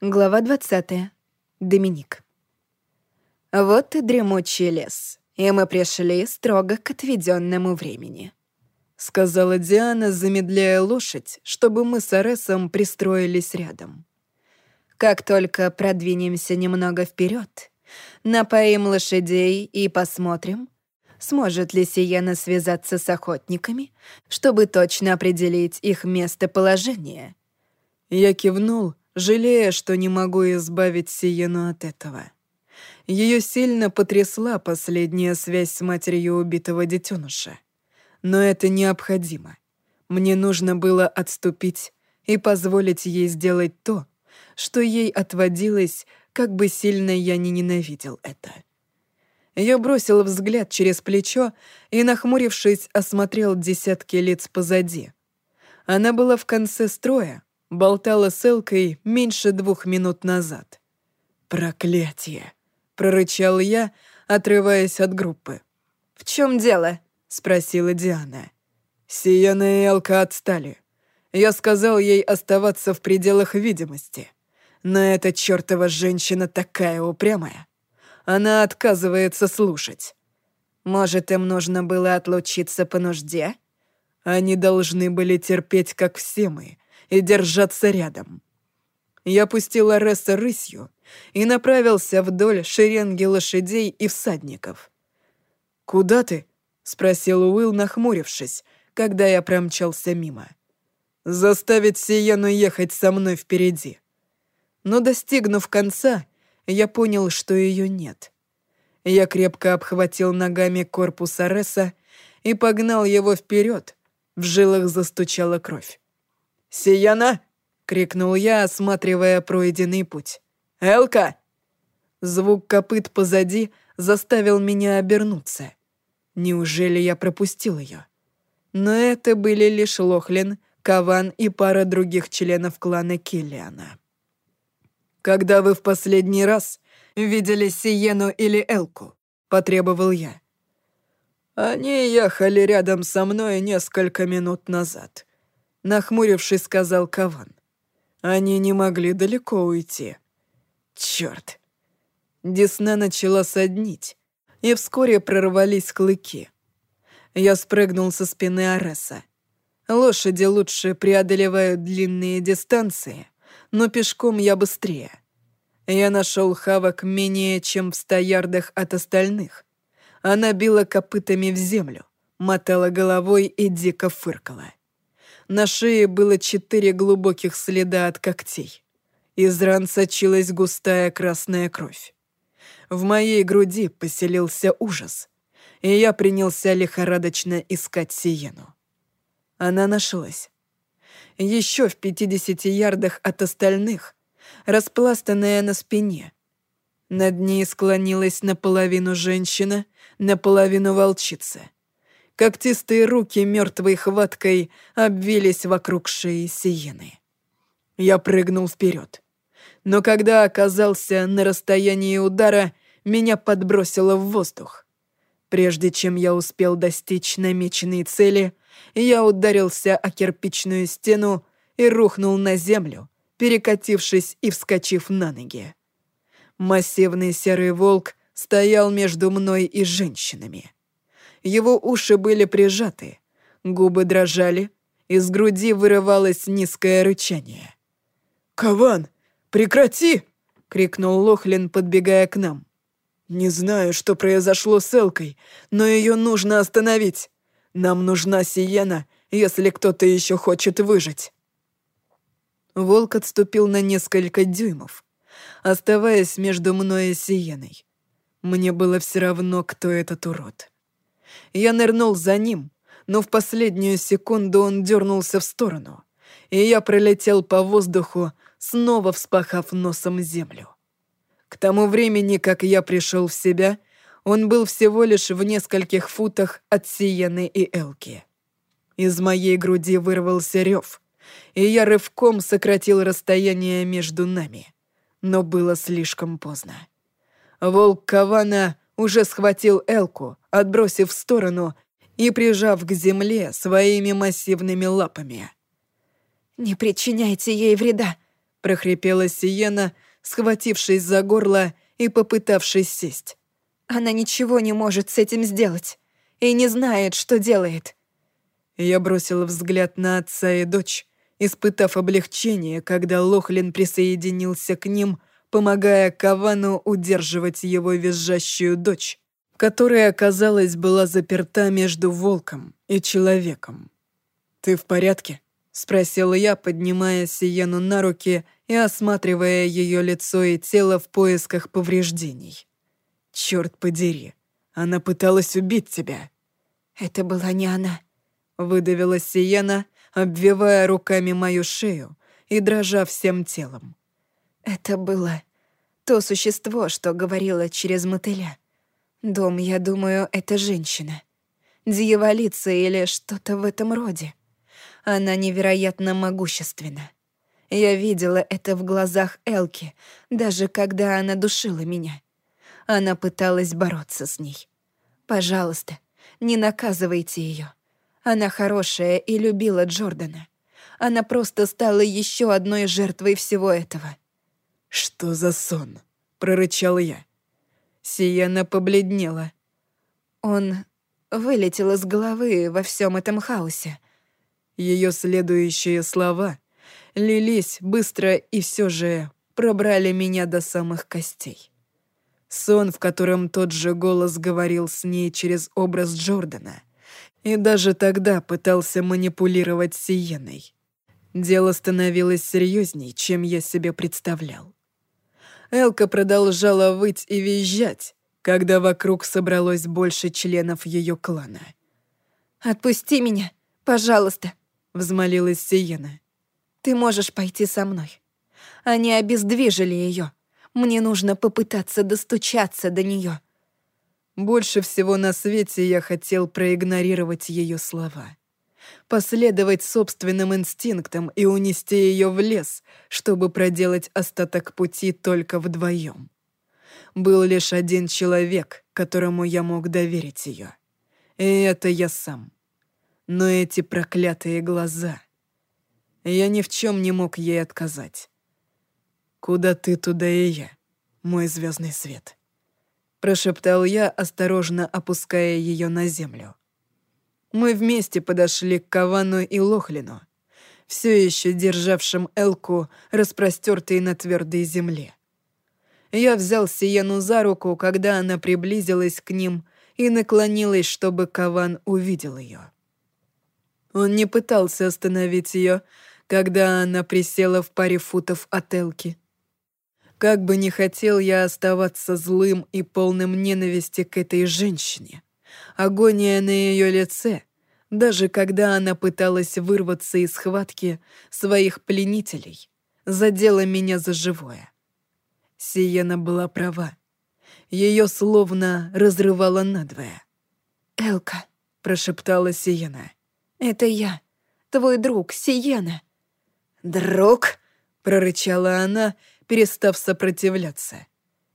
Глава 20. Доминик. Вот и дремучий лес, и мы пришли строго к отведенному времени. Сказала Диана, замедляя лошадь, чтобы мы с Аресом пристроились рядом. Как только продвинемся немного вперед, напоим лошадей и посмотрим, сможет ли Сиена связаться с охотниками, чтобы точно определить их местоположение. Я кивнул, жалея, что не могу избавить Сиену от этого. Ее сильно потрясла последняя связь с матерью убитого детеныша. Но это необходимо. Мне нужно было отступить и позволить ей сделать то, что ей отводилось, как бы сильно я не ненавидел это. Я бросил взгляд через плечо и, нахмурившись, осмотрел десятки лиц позади. Она была в конце строя, болтала с Элкой меньше двух минут назад. «Проклятие!» — прорычал я, отрываясь от группы. «В чем дело?» — спросила Диана. Сияна и Элка отстали. Я сказал ей оставаться в пределах видимости. Но эта чертова женщина такая упрямая. Она отказывается слушать. Может, им нужно было отлучиться по нужде? Они должны были терпеть, как все мы, и держаться рядом. Я пустил Ареса рысью и направился вдоль шеренги лошадей и всадников. «Куда ты?» — спросил Уилл, нахмурившись, когда я промчался мимо. «Заставить Сиену ехать со мной впереди». Но, достигнув конца, я понял, что ее нет. Я крепко обхватил ногами корпус Ареса и погнал его вперед. В жилах застучала кровь. «Сияна!» — крикнул я, осматривая пройденный путь. «Элка!» Звук копыт позади заставил меня обернуться. Неужели я пропустил ее? Но это были лишь Лохлин, Каван и пара других членов клана Киллиана. «Когда вы в последний раз видели Сиену или Элку?» — потребовал я. «Они ехали рядом со мной несколько минут назад», Нахмурившись, сказал Каван. Они не могли далеко уйти. Черт! Десна начала соднить, и вскоре прорвались клыки. Я спрыгнул со спины Ареса. Лошади лучше преодолевают длинные дистанции, но пешком я быстрее. Я нашел Хавок менее чем в ста ярдах от остальных. Она била копытами в землю, мотала головой и дико фыркала. На шее было четыре глубоких следа от когтей. Из ран сочилась густая красная кровь. В моей груди поселился ужас, и я принялся лихорадочно искать Сиену. Она нашлась. Еще в пятидесяти ярдах от остальных, распластанная на спине. Над ней склонилась наполовину женщина, наполовину волчица — Когтистые руки мертвой хваткой обвились вокруг шеи Сиены. Я прыгнул вперед. Но когда оказался на расстоянии удара, меня подбросило в воздух. Прежде чем я успел достичь намеченной цели, я ударился о кирпичную стену и рухнул на землю, перекатившись и вскочив на ноги. Массивный серый волк стоял между мной и женщинами. Его уши были прижаты, губы дрожали, из груди вырывалось низкое рычание. «Каван, прекрати!» — крикнул Лохлин, подбегая к нам. «Не знаю, что произошло с Элкой, но ее нужно остановить. Нам нужна Сиена, если кто-то еще хочет выжить». Волк отступил на несколько дюймов, оставаясь между мной и Сиеной. Мне было все равно, кто этот урод. Я нырнул за ним, но в последнюю секунду он дернулся в сторону, и я пролетел по воздуху, снова вспахав носом землю. К тому времени, как я пришел в себя, он был всего лишь в нескольких футах от Сиены и Элки. Из моей груди вырвался рев, и я рывком сократил расстояние между нами. Но было слишком поздно. Волк Кавана уже схватил Элку, отбросив в сторону и прижав к земле своими массивными лапами. «Не причиняйте ей вреда», — прохрипела Сиена, схватившись за горло и попытавшись сесть. «Она ничего не может с этим сделать и не знает, что делает». Я бросила взгляд на отца и дочь, испытав облегчение, когда Лохлин присоединился к ним, помогая Кавану удерживать его визжащую дочь, которая, казалось, была заперта между волком и человеком. «Ты в порядке?» — спросила я, поднимая Сиену на руки и осматривая ее лицо и тело в поисках повреждений. «Черт подери, она пыталась убить тебя». «Это была не она», — выдавила Сиена, обвивая руками мою шею и дрожа всем телом. «Это было то существо, что говорило через мотыля. Дом, я думаю, это женщина. Дьяволица или что-то в этом роде. Она невероятно могущественна. Я видела это в глазах Элки, даже когда она душила меня. Она пыталась бороться с ней. Пожалуйста, не наказывайте ее. Она хорошая и любила Джордана. Она просто стала еще одной жертвой всего этого. «Что за сон?» — прорычал я. Сиена побледнела. Он вылетел из головы во всем этом хаосе. Ее следующие слова лились быстро и все же пробрали меня до самых костей. Сон, в котором тот же голос говорил с ней через образ Джордана, и даже тогда пытался манипулировать Сиеной. Дело становилось серьезней, чем я себе представлял. Элка продолжала выть и визжать, когда вокруг собралось больше членов ее клана. «Отпусти меня, пожалуйста», — взмолилась Сиена. «Ты можешь пойти со мной. Они обездвижили ее. Мне нужно попытаться достучаться до нее. Больше всего на свете я хотел проигнорировать ее слова. Последовать собственным инстинктам и унести ее в лес, чтобы проделать остаток пути только вдвоем. Был лишь один человек, которому я мог доверить ее. И это я сам. Но эти проклятые глаза... Я ни в чем не мог ей отказать. Куда ты, туда и я, мой звездный свет. Прошептал я, осторожно опуская ее на землю. Мы вместе подошли к Кавану и Лохлину, все еще державшим Элку, распростертой на твердой земле. Я взял Сиену за руку, когда она приблизилась к ним и наклонилась, чтобы Каван увидел ее. Он не пытался остановить ее, когда она присела в паре футов от Элки. Как бы не хотел я оставаться злым и полным ненависти к этой женщине, агония на ее лице, даже когда она пыталась вырваться из схватки своих пленителей, задела меня за живое. Сиена была права. Ее словно разрывало надвое. «Элка», — прошептала Сиена, — «Это я, твой друг, Сиена». «Друг?» — прорычала она, перестав сопротивляться.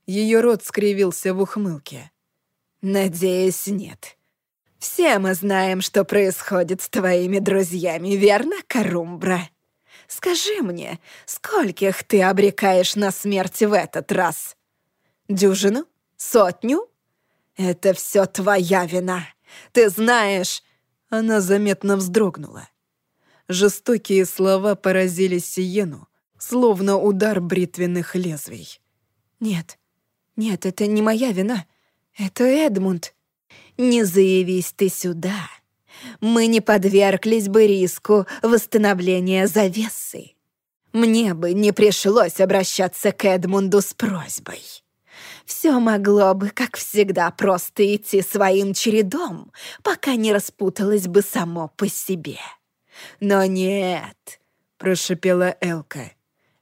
Ее рот скривился в ухмылке. «Надеюсь, нет. Все мы знаем, что происходит с твоими друзьями, верно, Карумбра? Скажи мне, скольких ты обрекаешь на смерть в этот раз? Дюжину? Сотню? Это все твоя вина. Ты знаешь, она заметно вздрогнула. Жестокие слова поразили Сиену, словно удар бритвенных лезвий. «Нет, нет, это не моя вина. Это Эдмунд. Не заявись ты сюда. Мы не подверглись бы риску восстановления завесы. Мне бы не пришлось обращаться к Эдмунду с просьбой». Все могло бы, как всегда, просто идти своим чередом, пока не распуталось бы само по себе. Но нет, прошипела Элка.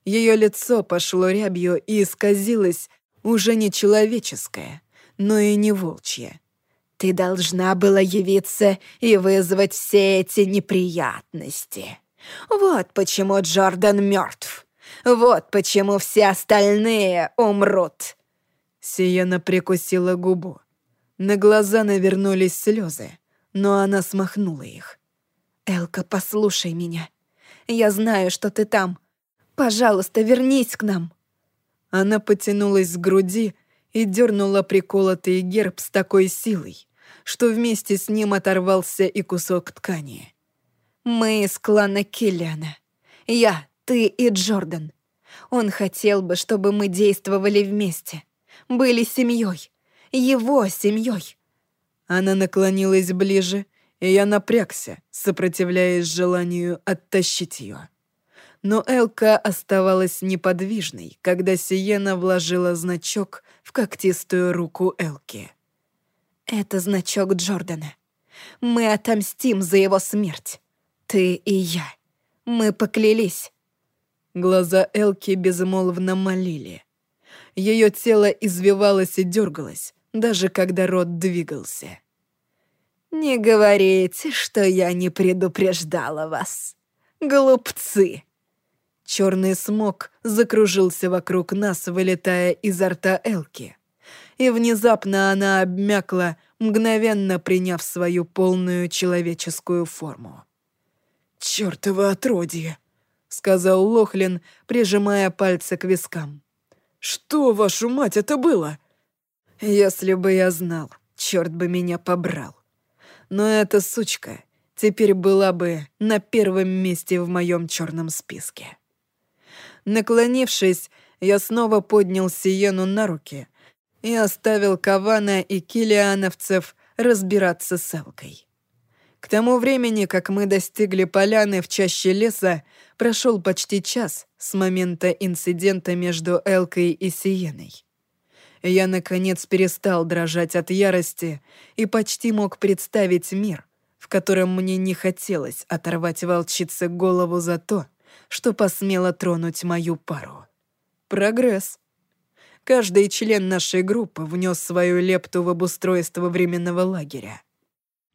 Ее лицо пошло рябью и исказилось уже не человеческое, но и не волчье. Ты должна была явиться и вызвать все эти неприятности. Вот почему Джордан мертв. Вот почему все остальные умрут. Сиена прикусила губу. На глаза навернулись слезы, но она смахнула их. «Элка, послушай меня. Я знаю, что ты там. Пожалуйста, вернись к нам!» Она потянулась к груди и дернула приколотый герб с такой силой, что вместе с ним оторвался и кусок ткани. «Мы из клана Киллиана. Я, ты и Джордан. Он хотел бы, чтобы мы действовали вместе, были семьей, его семьей. Она наклонилась ближе, и я напрягся, сопротивляясь желанию оттащить ее. Но Элка оставалась неподвижной, когда Сиена вложила значок в когтистую руку Элки. «Это значок Джордана. Мы отомстим за его смерть. Ты и я. Мы поклялись». Глаза Элки безмолвно молили. Ее тело извивалось и дергалось, даже когда рот двигался. «Не говорите, что я не предупреждала вас. Глупцы!» Черный смог закружился вокруг нас, вылетая изо рта Элки. И внезапно она обмякла, мгновенно приняв свою полную человеческую форму. «Чёртово отродье!» — сказал Лохлин, прижимая пальцы к вискам. «Что, вашу мать, это было?» «Если бы я знал, черт бы меня побрал. Но эта сучка теперь была бы на первом месте в моем черном списке». Наклонившись, я снова поднял Сиену на руки и оставил Кавана и килиановцев разбираться с Элкой. К тому времени, как мы достигли поляны в чаще леса, прошел почти час с момента инцидента между Элкой и Сиеной. Я, наконец, перестал дрожать от ярости и почти мог представить мир, в котором мне не хотелось оторвать волчице голову за то, что посмела тронуть мою пару. Прогресс. Каждый член нашей группы внес свою лепту в обустройство временного лагеря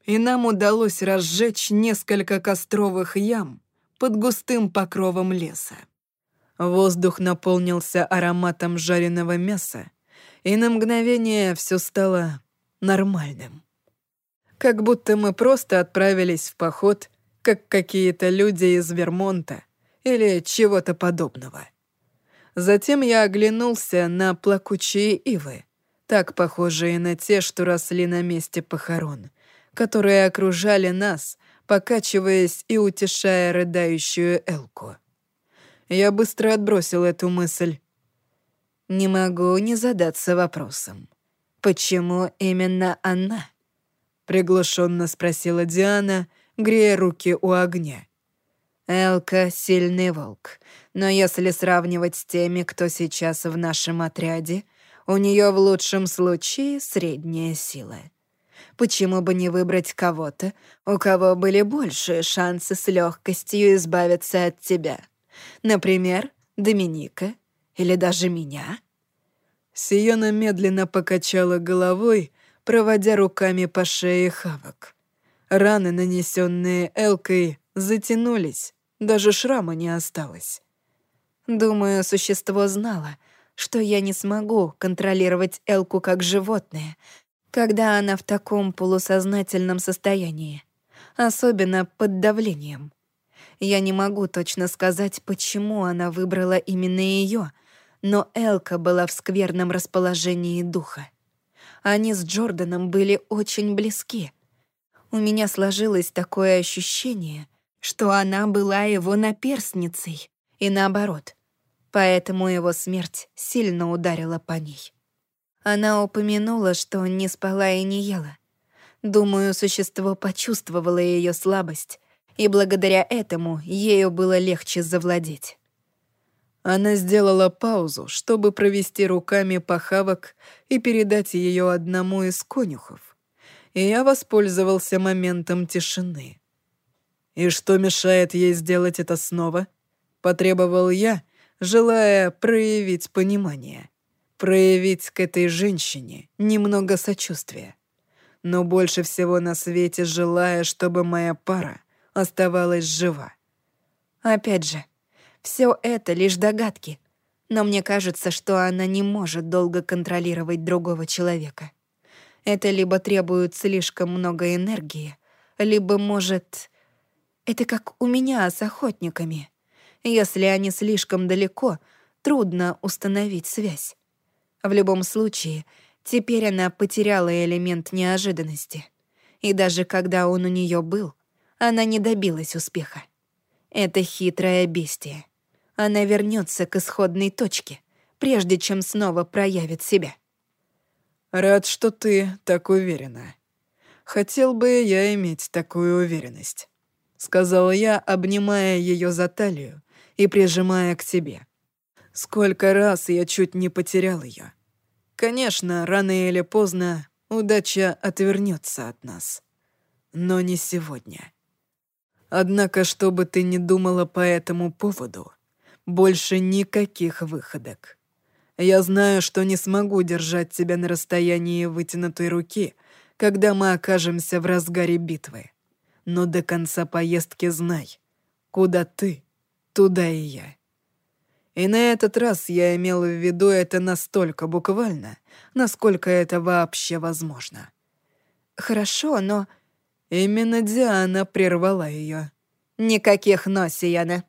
и нам удалось разжечь несколько костровых ям под густым покровом леса. Воздух наполнился ароматом жареного мяса, и на мгновение все стало нормальным. Как будто мы просто отправились в поход, как какие-то люди из Вермонта или чего-то подобного. Затем я оглянулся на плакучие ивы, так похожие на те, что росли на месте похорон — которые окружали нас, покачиваясь и утешая рыдающую Элку. Я быстро отбросил эту мысль. Не могу не задаться вопросом. Почему именно она? Приглушенно спросила Диана, грея руки у огня. Элка — сильный волк, но если сравнивать с теми, кто сейчас в нашем отряде, у нее в лучшем случае средняя сила. Почему бы не выбрать кого-то, у кого были большие шансы с легкостью избавиться от тебя? Например, Доминика или даже меня?» Сиона медленно покачала головой, проводя руками по шее Хавок. Раны, нанесенные Элкой, затянулись, даже шрама не осталось. Думаю, существо знало, что я не смогу контролировать Элку как животное, когда она в таком полусознательном состоянии, особенно под давлением. Я не могу точно сказать, почему она выбрала именно ее, но Элка была в скверном расположении духа. Они с Джорданом были очень близки. У меня сложилось такое ощущение, что она была его наперстницей, и наоборот. Поэтому его смерть сильно ударила по ней. Она упомянула, что не спала и не ела. Думаю, существо почувствовало ее слабость, и благодаря этому ею было легче завладеть. Она сделала паузу, чтобы провести руками по хавок и передать ее одному из конюхов. И я воспользовался моментом тишины. «И что мешает ей сделать это снова?» — потребовал я, желая проявить понимание проявить к этой женщине немного сочувствия. Но больше всего на свете желая, чтобы моя пара оставалась жива. Опять же, все это лишь догадки, но мне кажется, что она не может долго контролировать другого человека. Это либо требует слишком много энергии, либо может... Это как у меня с охотниками. Если они слишком далеко, трудно установить связь. В любом случае, теперь она потеряла элемент неожиданности. И даже когда он у нее был, она не добилась успеха. Это хитрое бестие. Она вернется к исходной точке, прежде чем снова проявит себя. «Рад, что ты так уверена. Хотел бы я иметь такую уверенность», — сказал я, обнимая ее за талию и прижимая к себе. Сколько раз я чуть не потерял ее. Конечно, рано или поздно удача отвернется от нас. Но не сегодня. Однако, что бы ты ни думала по этому поводу, больше никаких выходок. Я знаю, что не смогу держать тебя на расстоянии вытянутой руки, когда мы окажемся в разгаре битвы. Но до конца поездки знай, куда ты, туда и я. И на этот раз я имел в виду это настолько буквально, насколько это вообще возможно. Хорошо, но... Именно Диана прервала ее. Никаких «но», Сияна.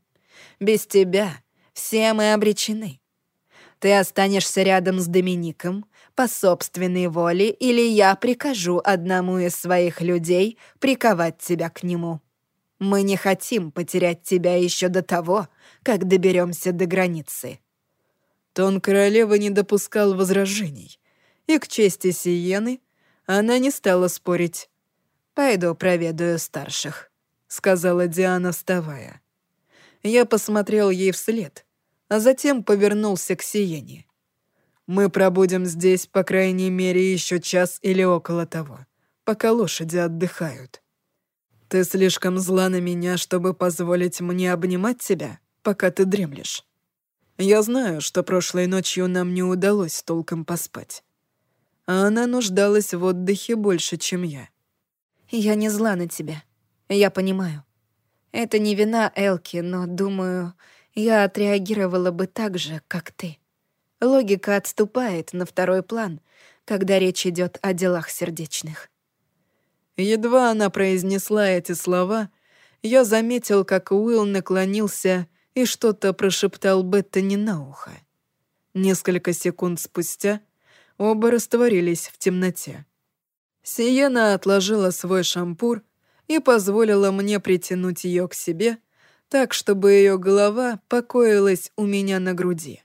Без тебя все мы обречены. Ты останешься рядом с Домиником по собственной воле, или я прикажу одному из своих людей приковать тебя к нему. Мы не хотим потерять тебя еще до того, как доберемся до границы». Тон королевы не допускал возражений, и к чести Сиены она не стала спорить. «Пойду проведаю старших», — сказала Диана, вставая. Я посмотрел ей вслед, а затем повернулся к Сиене. «Мы пробудем здесь, по крайней мере, еще час или около того, пока лошади отдыхают. Ты слишком зла на меня, чтобы позволить мне обнимать тебя?» пока ты дремлешь. Я знаю, что прошлой ночью нам не удалось толком поспать. А она нуждалась в отдыхе больше, чем я. Я не зла на тебя. Я понимаю. Это не вина Элки, но, думаю, я отреагировала бы так же, как ты. Логика отступает на второй план, когда речь идет о делах сердечных. Едва она произнесла эти слова, я заметил, как Уилл наклонился и что-то прошептал Беттани на ухо. Несколько секунд спустя оба растворились в темноте. Сиена отложила свой шампур и позволила мне притянуть ее к себе, так, чтобы ее голова покоилась у меня на груди.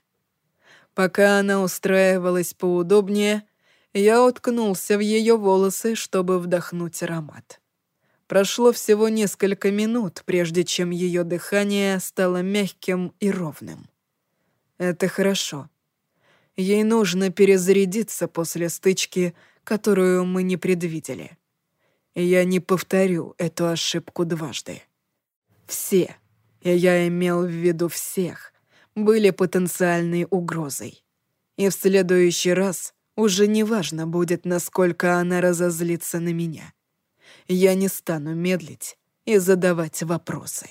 Пока она устраивалась поудобнее, я уткнулся в ее волосы, чтобы вдохнуть аромат. Прошло всего несколько минут, прежде чем ее дыхание стало мягким и ровным. Это хорошо. Ей нужно перезарядиться после стычки, которую мы не предвидели. Я не повторю эту ошибку дважды. Все, я имел в виду всех, были потенциальной угрозой. И в следующий раз уже не важно будет, насколько она разозлится на меня я не стану медлить и задавать вопросы.